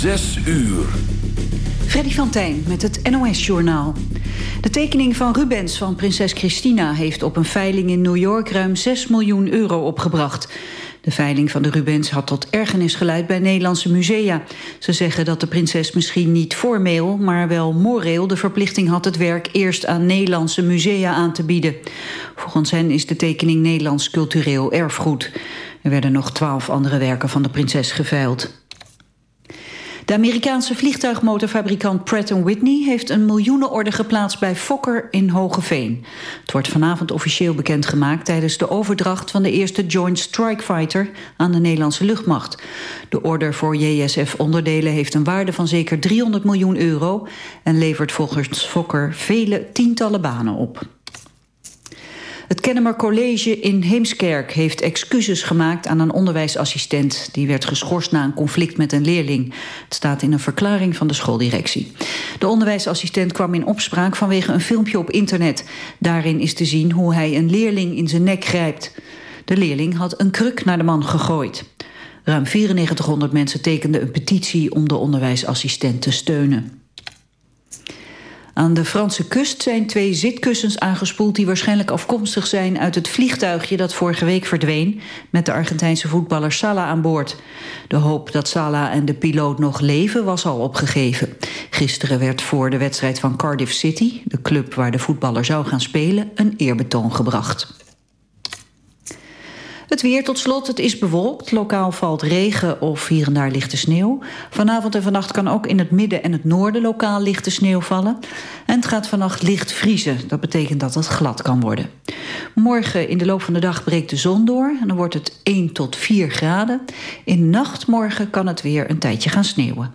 Zes uur. Freddy van Tijn met het NOS-journaal. De tekening van Rubens van prinses Christina... heeft op een veiling in New York ruim 6 miljoen euro opgebracht. De veiling van de Rubens had tot ergernis geleid bij Nederlandse musea. Ze zeggen dat de prinses misschien niet formeel, maar wel moreel... de verplichting had het werk eerst aan Nederlandse musea aan te bieden. Volgens hen is de tekening Nederlands cultureel erfgoed. Er werden nog twaalf andere werken van de prinses geveild. De Amerikaanse vliegtuigmotorfabrikant Pratt Whitney... heeft een miljoenenorder geplaatst bij Fokker in Hogeveen. Het wordt vanavond officieel bekendgemaakt... tijdens de overdracht van de eerste Joint Strike Fighter... aan de Nederlandse luchtmacht. De order voor JSF-onderdelen heeft een waarde van zeker 300 miljoen euro... en levert volgens Fokker vele tientallen banen op. Het Kennemer College in Heemskerk heeft excuses gemaakt aan een onderwijsassistent. Die werd geschorst na een conflict met een leerling. Het staat in een verklaring van de schooldirectie. De onderwijsassistent kwam in opspraak vanwege een filmpje op internet. Daarin is te zien hoe hij een leerling in zijn nek grijpt. De leerling had een kruk naar de man gegooid. Ruim 9400 mensen tekenden een petitie om de onderwijsassistent te steunen. Aan de Franse kust zijn twee zitkussens aangespoeld... die waarschijnlijk afkomstig zijn uit het vliegtuigje... dat vorige week verdween met de Argentijnse voetballer Salah aan boord. De hoop dat Salah en de piloot nog leven was al opgegeven. Gisteren werd voor de wedstrijd van Cardiff City... de club waar de voetballer zou gaan spelen, een eerbetoon gebracht. Het weer tot slot, het is bewolkt. Lokaal valt regen of hier en daar lichte sneeuw. Vanavond en vannacht kan ook in het midden en het noorden lokaal lichte sneeuw vallen. En het gaat vannacht licht vriezen. Dat betekent dat het glad kan worden. Morgen in de loop van de dag breekt de zon door. En dan wordt het 1 tot 4 graden. In nacht morgen kan het weer een tijdje gaan sneeuwen.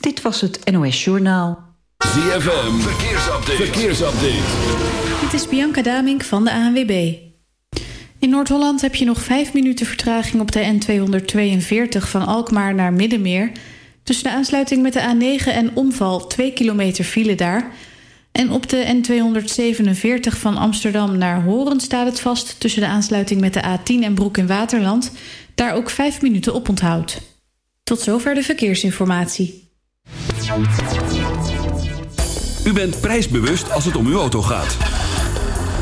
Dit was het NOS Journaal. ZFM, verkeersupdate. verkeersupdate. Dit is Bianca Damink van de ANWB. In Noord-Holland heb je nog 5 minuten vertraging op de N242 van Alkmaar naar Middenmeer. Tussen de aansluiting met de A9 en omval 2 kilometer file daar. En op de N247 van Amsterdam naar Horen staat het vast... tussen de aansluiting met de A10 en Broek in Waterland. Daar ook 5 minuten op onthoud. Tot zover de verkeersinformatie. U bent prijsbewust als het om uw auto gaat.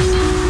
Thank you.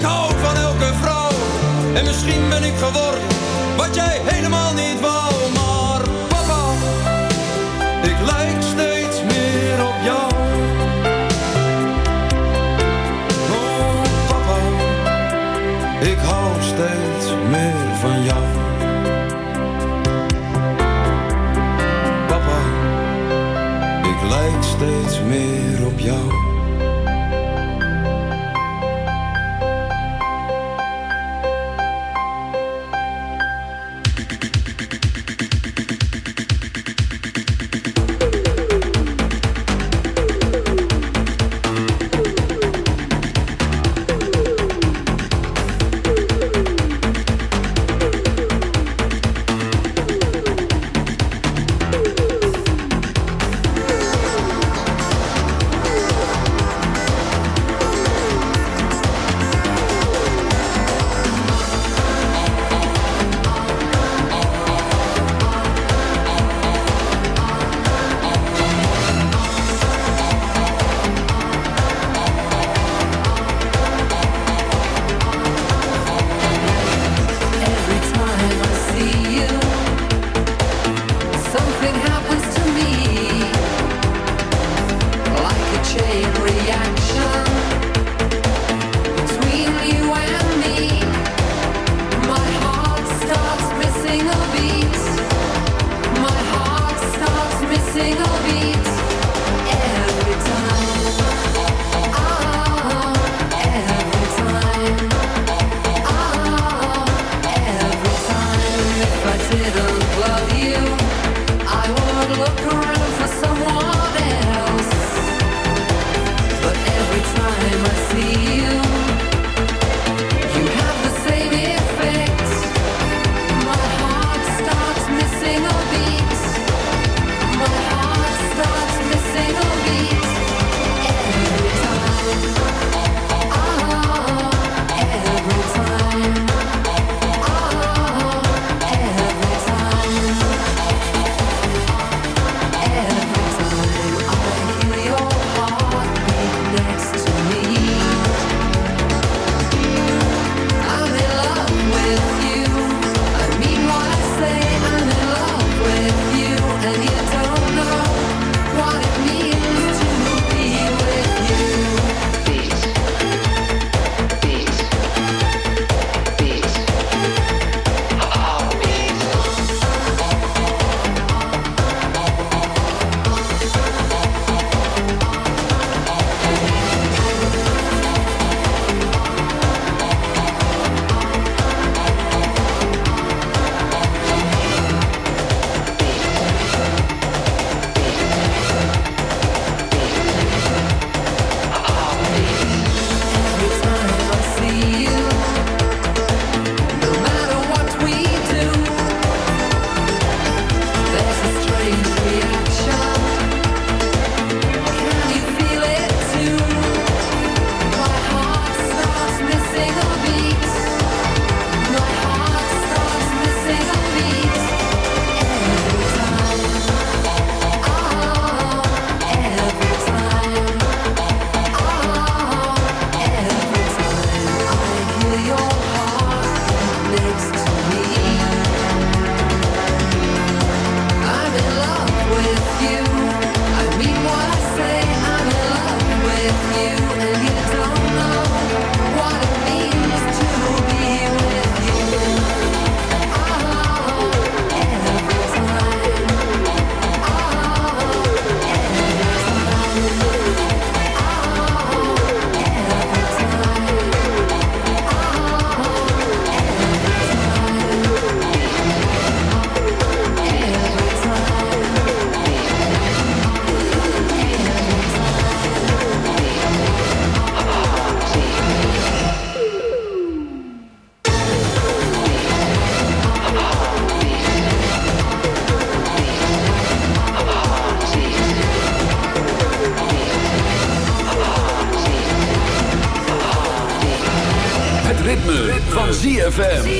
Ik hou van elke vrouw. En misschien ben ik geworden ZFM.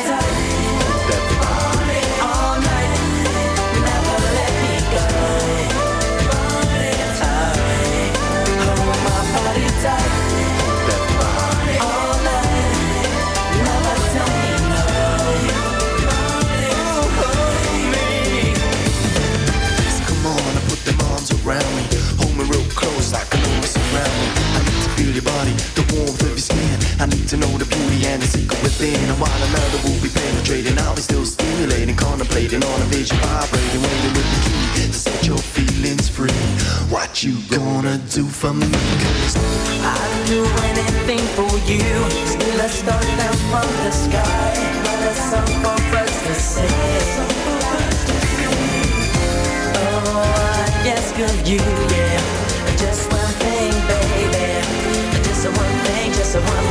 your body, the warmth of your skin. I need to know the beauty and the secret within. And while another will be penetrating, I'll be still stimulating, contemplating on a vision, vibrating, waiting with the key to set your feelings free. What you gonna do for me? Cause I'd do anything for you. Still, I start down from the sky, but a song for us to sing. Oh, I ask of you, yeah, just. someone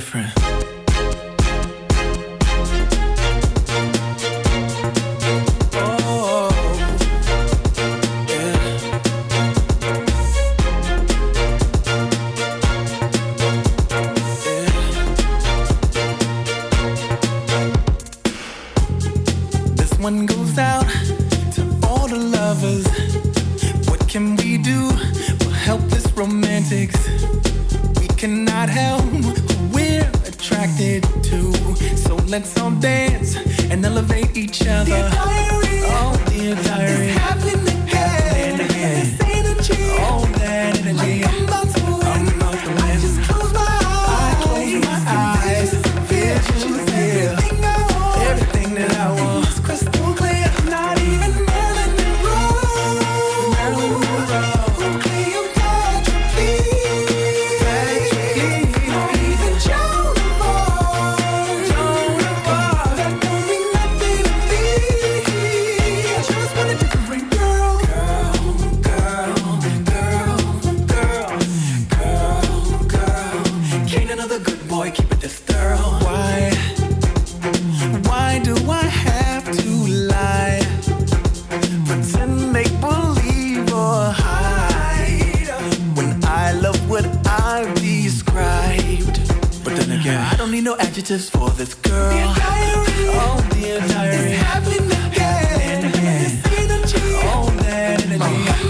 different. don't need no adjectives for this girl. The entire oh the entire. it's happening again. again. again. Oh, that energy.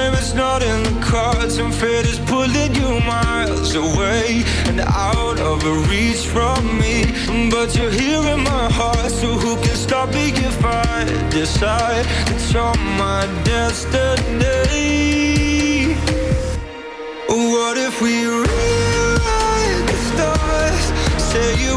time it's not in the cards and fate is pulling you miles away and out of reach from me. But you're here in my heart so who can stop me if i decide it's on my destiny? What if we rewrite the stars? Say you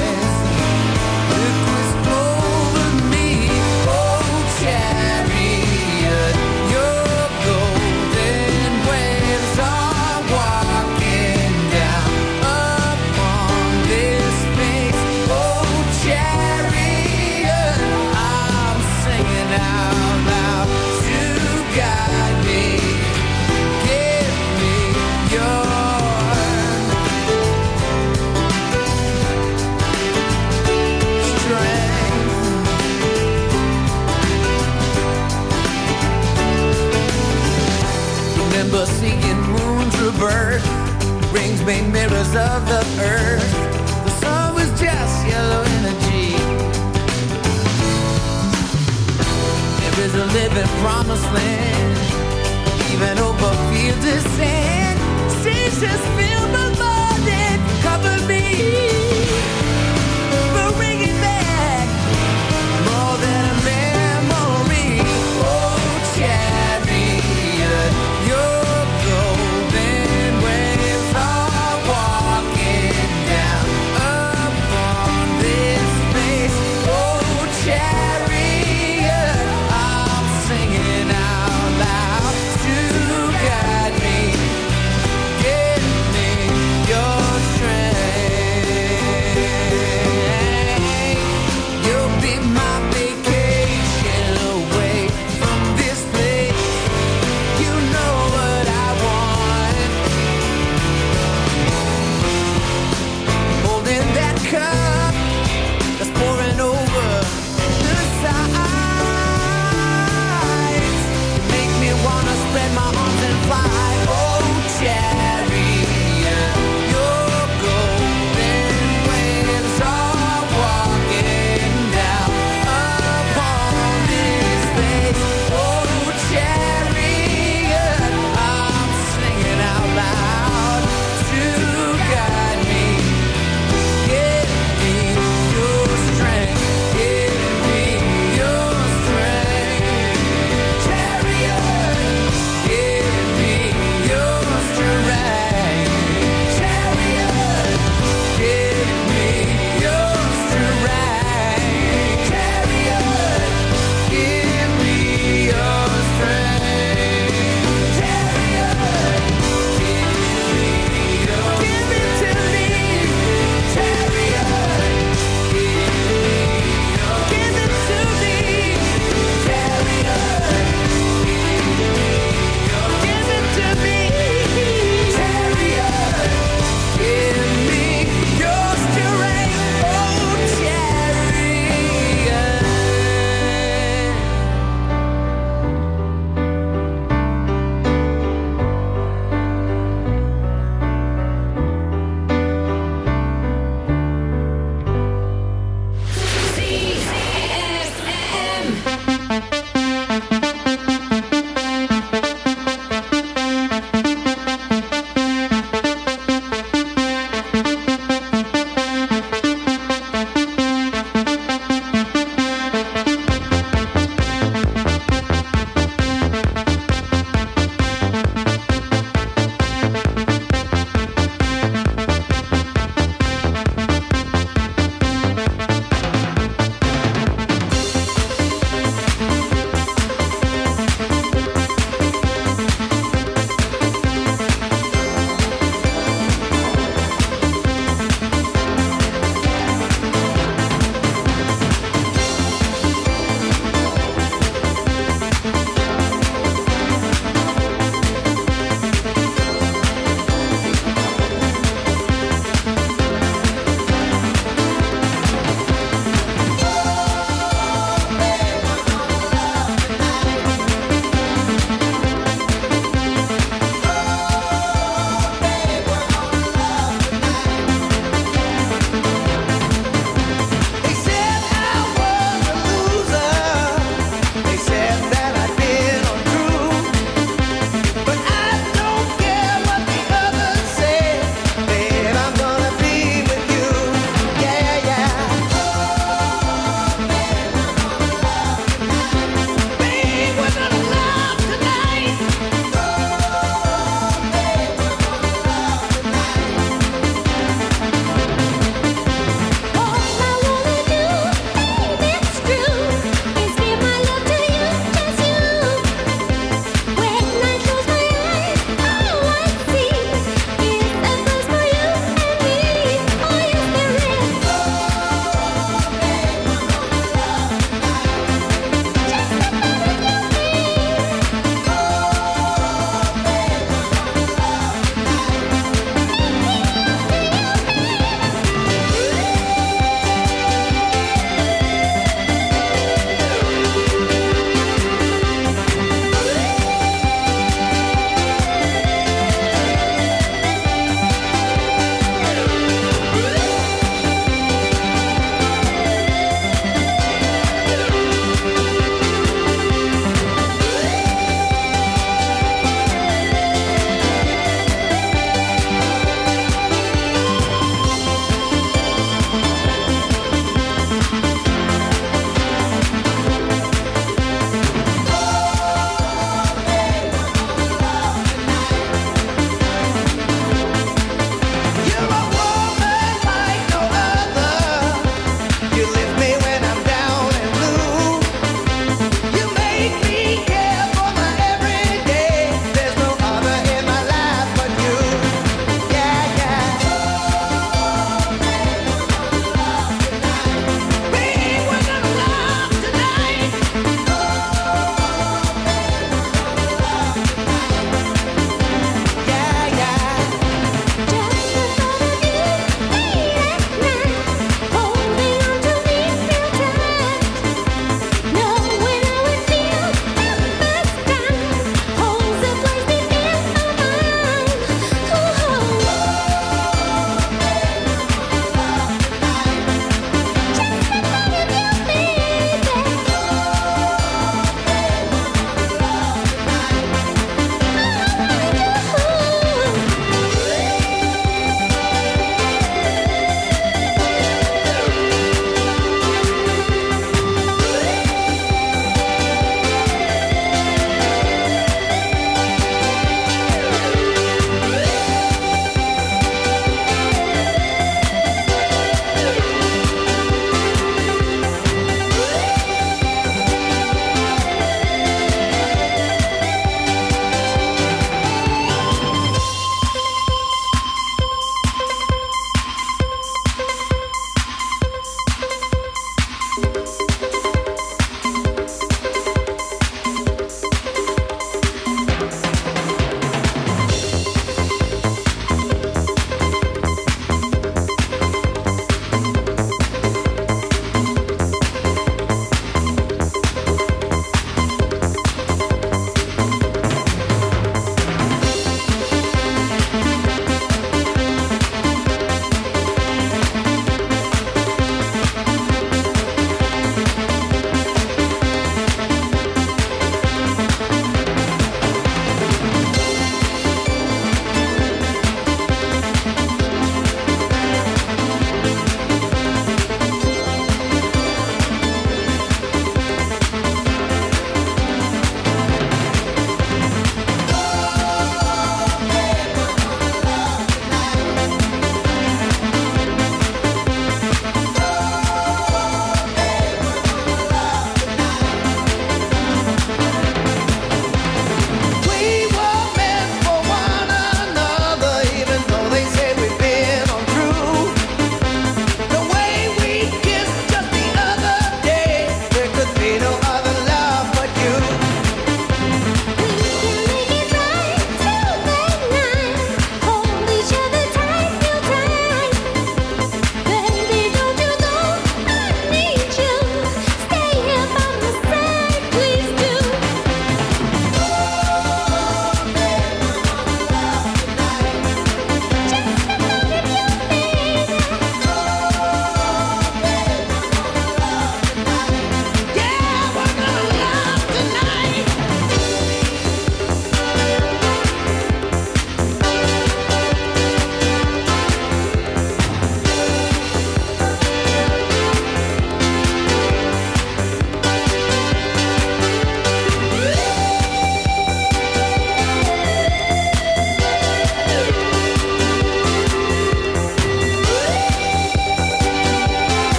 The sinking moon's rebirth Rings made mirrors of the earth. The sun was just yellow energy. There is a living promised land Even over fields of sand. Seas just filled the mud and covered me.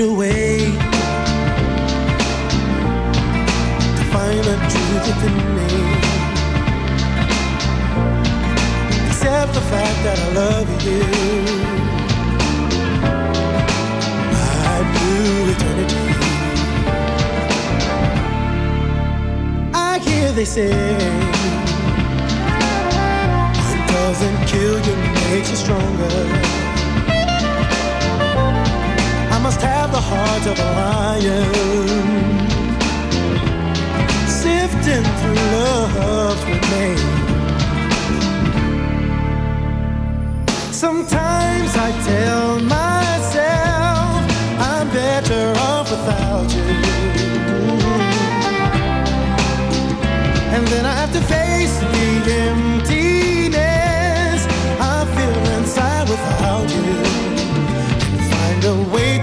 I need a way to find the truth within me. Accept the fact that I love you. My new eternity. I hear they say what doesn't kill you makes you stronger. The heart of a lion. Sifting through love's remains. Sometimes I tell myself I'm better off without you. And then I have to face the emptiness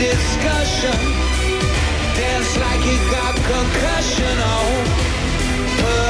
Discussion. Dance like you got concussion. Oh, put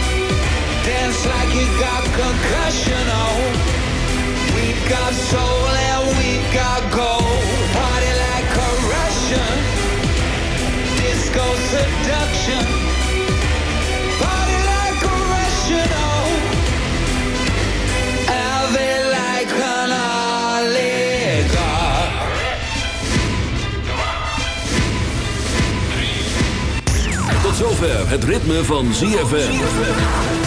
Dance like you got concussion. Oh, we got soul and we got gold. Party like a Russian. Disco seduction. Party like a Russian. Oh, like an oligarch. Zover het ritme van ZFM.